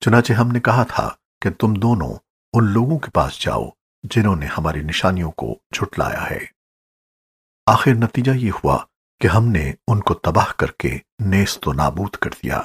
چنانچہ ہم نے کہا تھا کہ تم دونوں ان لوگوں کے پاس جاؤ جنہوں نے ہماری نشانیوں کو جھٹلایا ہے۔ آخر نتیجہ یہ ہوا کہ ہم نے ان کو تباہ کر کے نیست و نابود کر دیا۔